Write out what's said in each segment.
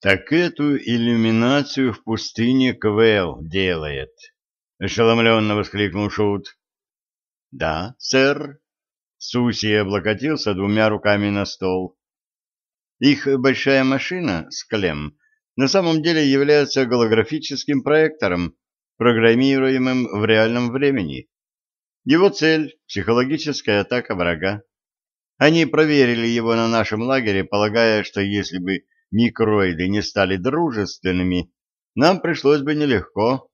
Так эту иллюминацию в пустыне Квел делает, — ошеломленно воскликнул Шут. — Да, сэр. Суси облокотился двумя руками на стол. Их большая машина с клем на самом деле является голографическим проектором, программируемым в реальном времени. Его цель — психологическая атака врага. Они проверили его на нашем лагере, полагая, что если бы микроиды не стали дружественными, нам пришлось бы нелегко.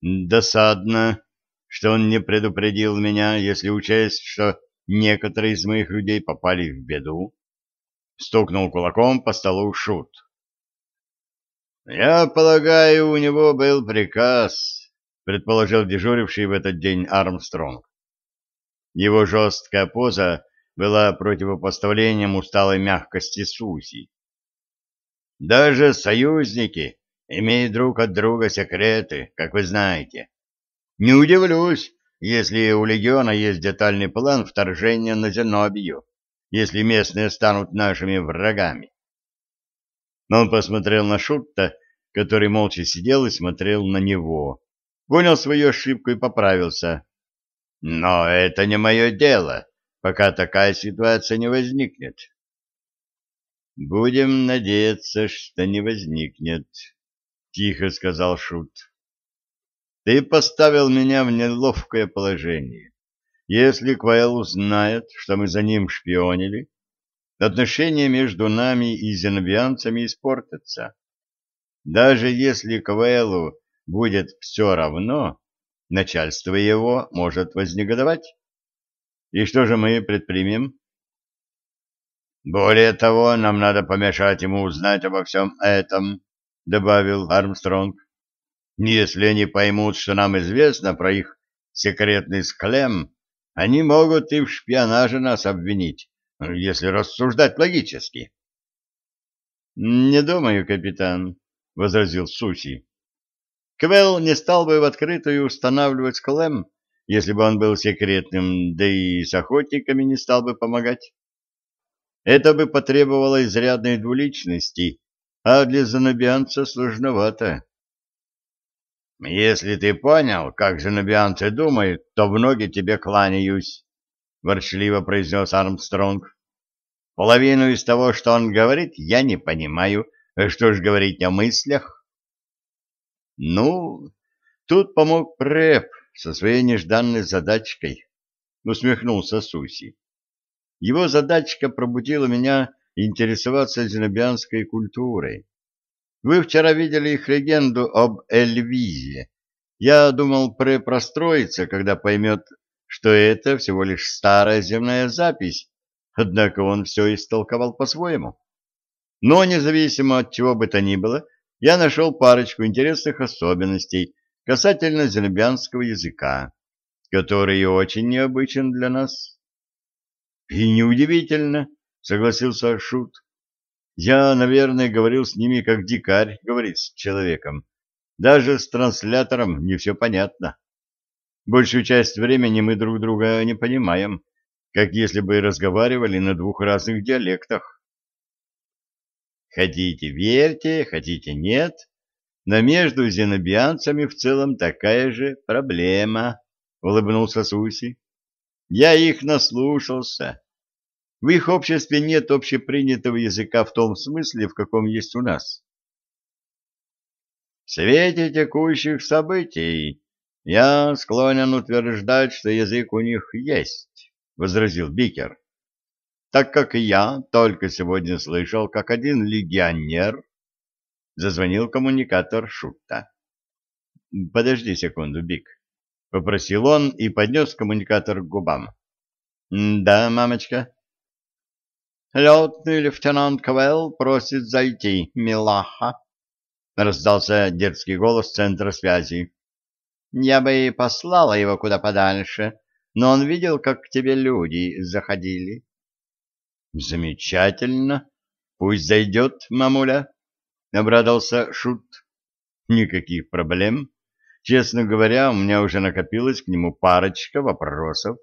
Досадно, что он не предупредил меня, если учесть, что некоторые из моих людей попали в беду. Стукнул кулаком по столу Шут. «Я полагаю, у него был приказ», — предположил дежуривший в этот день Армстронг. Его жесткая поза была противопоставлением усталой мягкости Суси. Даже союзники имеют друг от друга секреты, как вы знаете. Не удивлюсь, если у легиона есть детальный план вторжения на Зенобию, если местные станут нашими врагами. Но он посмотрел на Шутта, который молча сидел и смотрел на него. Понял свою ошибку и поправился. Но это не мое дело, пока такая ситуация не возникнет. Будем надеяться, что не возникнет, тихо сказал шут. Ты поставил меня в неловкое положение. Если Квайл узнает, что мы за ним шпионили, отношения между нами и зенобианцами испортятся. Даже если Квайлу будет все равно, начальство его может вознегодовать. И что же мы предпримем? Более того, нам надо помешать ему узнать обо всем этом, — добавил Армстронг. Если они поймут, что нам известно про их секретный склем, они могут и в шпионаже нас обвинить, если рассуждать логически. — Не думаю, капитан, — возразил Суси. Квелл не стал бы в открытую устанавливать склем, если бы он был секретным, да и с охотниками не стал бы помогать. Это бы потребовало изрядной двуличности, а для занобианца сложновато. «Если ты понял, как занобианцы думают, то в ноги тебе кланяюсь», — ворчливо произнес Армстронг. «Половину из того, что он говорит, я не понимаю. Что ж говорить о мыслях?» «Ну, тут помог Преп со своей нежданной задачкой», — усмехнулся Суси. Его задачка пробудила меня интересоваться зенобианской культурой. Вы вчера видели их легенду об Эльвизе. Я думал препростроиться, когда поймет, что это всего лишь старая земная запись, однако он все истолковал по-своему. Но независимо от чего бы то ни было, я нашел парочку интересных особенностей касательно зенобианского языка, который очень необычен для нас. И неудивительно, согласился Шут. Я, наверное, говорил с ними, как дикарь говорит с человеком. Даже с транслятором не все понятно. Большую часть времени мы друг друга не понимаем, как если бы разговаривали на двух разных диалектах. Хотите верьте, хотите нет, но между зенобианцами в целом такая же проблема, — улыбнулся Суси. Я их наслушался. В их обществе нет общепринятого языка в том смысле, в каком есть у нас. В свете текущих событий я склонен утверждать, что язык у них есть, — возразил Бикер, так как я только сегодня слышал, как один легионер зазвонил коммуникатор Шутта. — Подожди секунду, Бик, — попросил он и поднес коммуникатор к губам. — Да, мамочка. «Летный лейтенант Квелл просит зайти, милаха», — раздался дерзкий голос центра связи. «Я бы и послала его куда подальше, но он видел, как к тебе люди заходили». «Замечательно. Пусть зайдет, мамуля», — обрадовался Шут. «Никаких проблем. Честно говоря, у меня уже накопилось к нему парочка вопросов».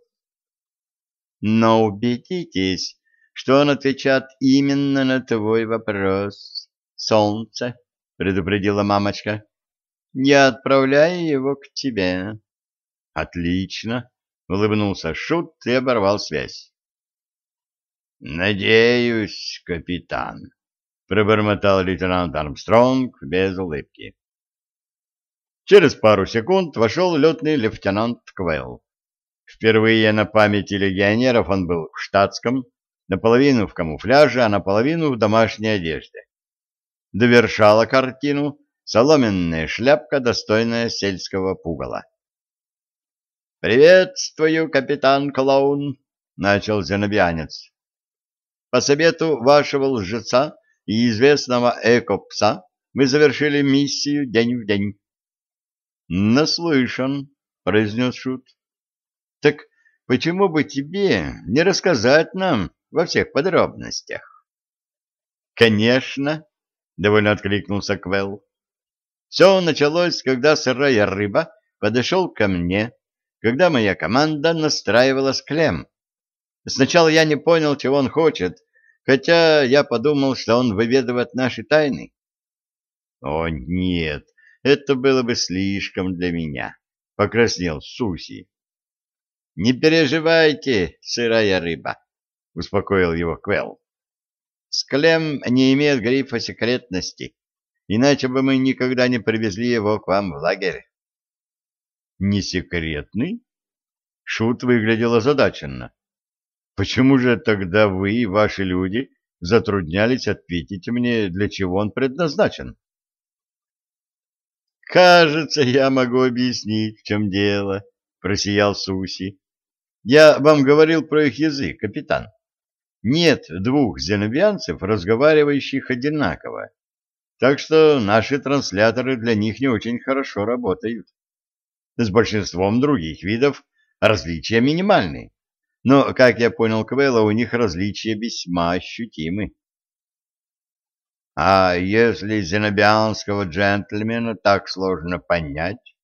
«Но убедитесь, что он отвечает именно на твой вопрос, солнце, — предупредила мамочка. — Я отправляю его к тебе. — Отлично, — улыбнулся Шут и оборвал связь. — Надеюсь, капитан, — пробормотал лейтенант Армстронг без улыбки. Через пару секунд вошел летный лейтенант Квелл. Впервые на памяти легионеров он был в штатском, наполовину в камуфляже, а наполовину в домашней одежде. Довершала картину соломенная шляпка, достойная сельского пугала. «Приветствую, капитан Клоун», — начал зенобианец. «По совету вашего лжеца и известного эко-пса мы завершили миссию день в день». «Наслышан», — произнес Шут. «Так почему бы тебе не рассказать нам во всех подробностях?» «Конечно», — довольно откликнулся Квелл. «Все началось, когда сырая рыба подошел ко мне, когда моя команда настраивала склем. Сначала я не понял, чего он хочет, хотя я подумал, что он выведывает наши тайны. О, нет, это было бы слишком для меня, — покраснел Суси. — Не переживайте, сырая рыба, — успокоил его Квелл. — Склем не имеет грифа секретности, иначе бы мы никогда не привезли его к вам в лагерь. — Не секретный? Шут выглядел озадаченно. — Почему же тогда вы и ваши люди затруднялись ответить мне, для чего он предназначен? — Кажется, я могу объяснить, в чем дело, просиял Суси. Я вам говорил про их язык, капитан. Нет двух зенобианцев, разговаривающих одинаково. Так что наши трансляторы для них не очень хорошо работают. С большинством других видов различия минимальны. Но, как я понял Квелла, у них различия весьма ощутимы. А если зенобианского джентльмена так сложно понять,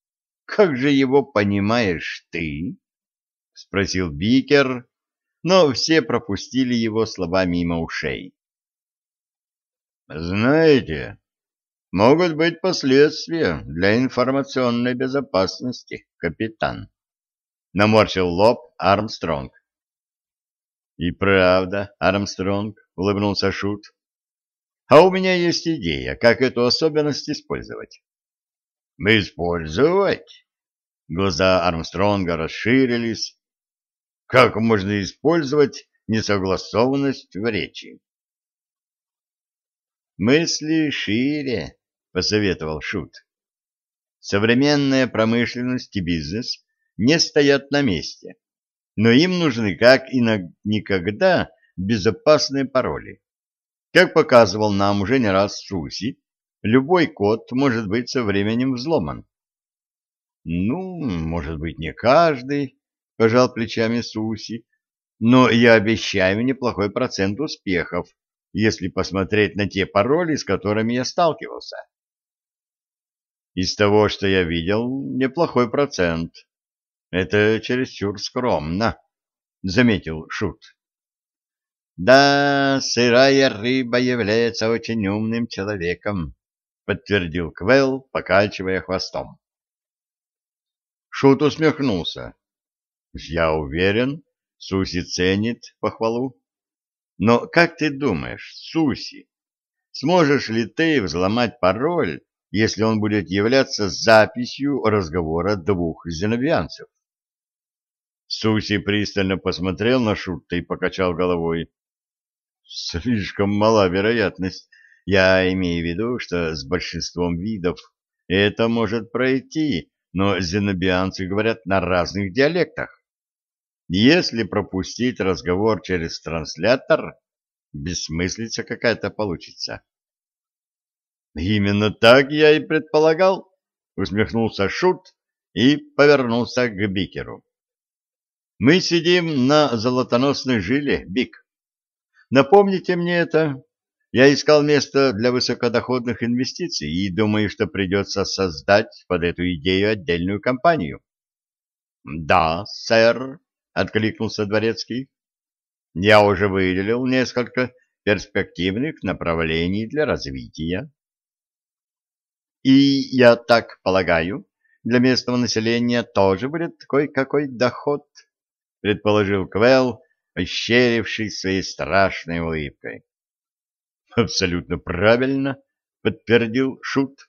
как же его понимаешь ты? — спросил Бикер, но все пропустили его слова мимо ушей. — Знаете, могут быть последствия для информационной безопасности, капитан. Наморщил лоб Армстронг. — И правда, Армстронг, — улыбнулся Шут. А у меня есть идея, как эту особенность использовать. Использовать? Глаза Армстронга расширились. Как можно использовать несогласованность в речи? Мысли шире, посоветовал Шут. Современная промышленность и бизнес не стоят на месте, но им нужны как и никогда безопасные пароли. Как показывал нам уже не раз Суси, любой код может быть со временем взломан. Ну, может быть, не каждый, пожал плечами Суси, но я обещаю неплохой процент успехов, если посмотреть на те пароли, с которыми я сталкивался. Из того, что я видел, неплохой процент. Это чересчур скромно, заметил Шут. Да, сырая рыба является очень умным человеком, подтвердил Квелл, покачивая хвостом. Шут усмехнулся. Я уверен, Суси ценит похвалу. Но как ты думаешь, Суси, сможешь ли ты взломать пароль, если он будет являться записью разговора двух зенобианцев? Суси пристально посмотрел на Шута и покачал головой. Слишком мала вероятность. Я имею в виду, что с большинством видов это может пройти, но зенобианцы говорят на разных диалектах. Если пропустить разговор через транслятор, бессмыслица какая-то получится. Именно так я и предполагал, усмехнулся Шут и повернулся к Бикеру. Мы сидим на золотоносной жиле, Бик. Напомните мне это. Я искал место для высокодоходных инвестиций и думаю, что придется создать под эту идею отдельную компанию. — Да, сэр, — откликнулся дворецкий. — Я уже выделил несколько перспективных направлений для развития. И, я так полагаю, для местного населения тоже будет кое-какой доход, предположил Квелл, ощерившись своей страшной улыбкой. Абсолютно правильно, подтвердил Шут.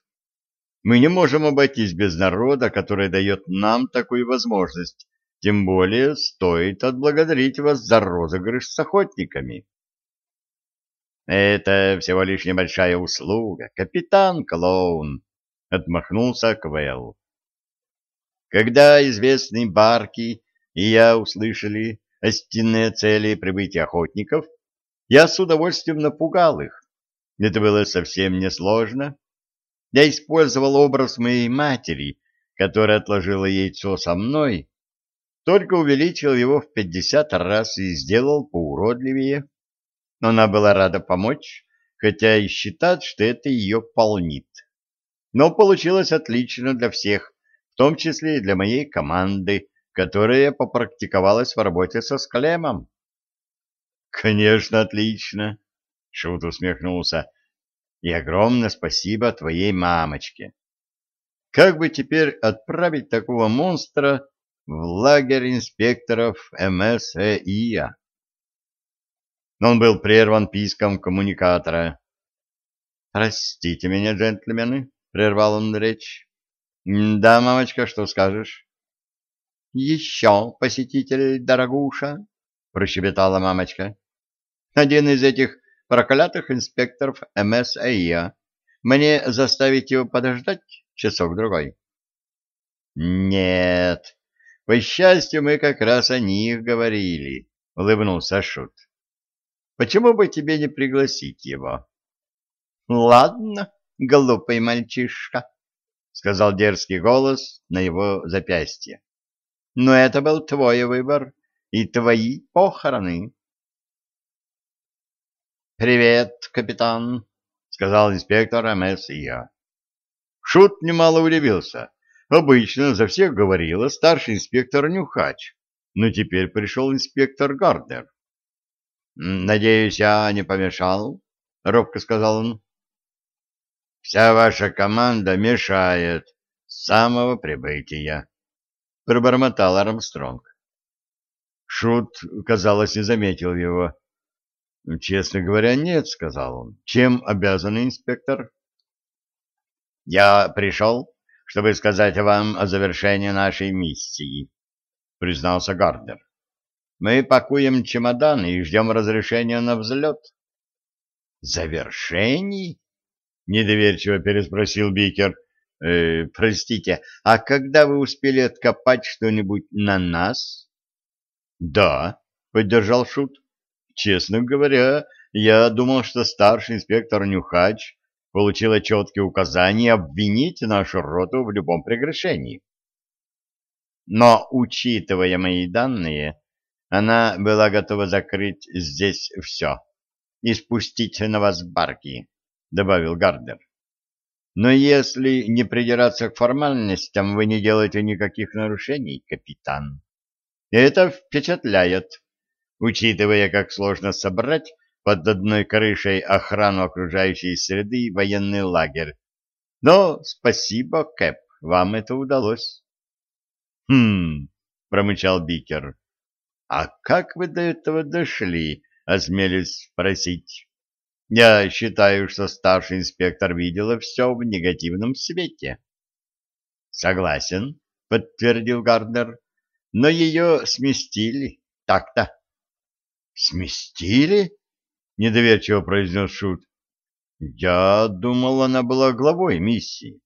Мы не можем обойтись без народа, который дает нам такую возможность. Тем более стоит отблагодарить вас за розыгрыш с охотниками. Это всего лишь небольшая услуга, капитан Клоун, отмахнулся Квелл. Когда известный Барки и я услышали истинные цели прибытия охотников, я с удовольствием напугал их. Это было совсем несложно. Я использовал образ моей матери, которая отложила яйцо со мной, только увеличил его в пятьдесят раз и сделал поуродливее. Но она была рада помочь, хотя и считает, что это ее полнит. Но получилось отлично для всех, в том числе и для моей команды, которая попрактиковалась в работе со склемом. — Конечно, отлично, — Шут усмехнулся и огромное спасибо твоей мамочке. Как бы теперь отправить такого монстра в лагерь инспекторов МСЭИА? Он был прерван писком коммуникатора. «Простите меня, джентльмены», — прервал он речь. «Да, мамочка, что скажешь?» «Еще посетитель, дорогуша», — прощебетала мамочка. «Один из этих проклятых инспекторов МСАИА. Мне заставить его подождать часок-другой? Нет, по счастью, мы как раз о них говорили, — улыбнулся Шут. Почему бы тебе не пригласить его? Ладно, глупый мальчишка, — сказал дерзкий голос на его запястье. Но это был твой выбор и твои похороны. «Привет, капитан», — сказал инспектор МСИА. Шут немало удивился. Обычно за всех говорила старший инспектор Нюхач, но теперь пришел инспектор Гарднер. «Надеюсь, я не помешал?» — робко сказал он. «Вся ваша команда мешает с самого прибытия», — пробормотал Армстронг. Шут, казалось, не заметил его. Честно говоря, нет, сказал он. Чем обязан инспектор? Я пришел, чтобы сказать вам о завершении нашей миссии, признался Гарднер. Мы пакуем чемоданы и ждем разрешения на взлет. Завершений? Недоверчиво переспросил Бикер. Э, простите, а когда вы успели откопать что-нибудь на нас? Да, поддержал Шут. Честно говоря, я думал, что старший инспектор Нюхач получила четкие указания обвинить нашу роту в любом прегрешении. Но, учитывая мои данные, она была готова закрыть здесь все и спустить на вас барки, — добавил Гардер. Но если не придираться к формальностям, вы не делаете никаких нарушений, капитан. Это впечатляет учитывая, как сложно собрать под одной крышей охрану окружающей среды и военный лагерь. Но спасибо, Кэп, вам это удалось. — Хм, — промычал Бикер. — А как вы до этого дошли, осмелюсь спросить? Я считаю, что старший инспектор видела все в негативном свете. — Согласен, — подтвердил Гарднер, — но ее сместили, так-то. «Сместили?» — недоверчиво произнес Шут. «Я думал, она была главой миссии».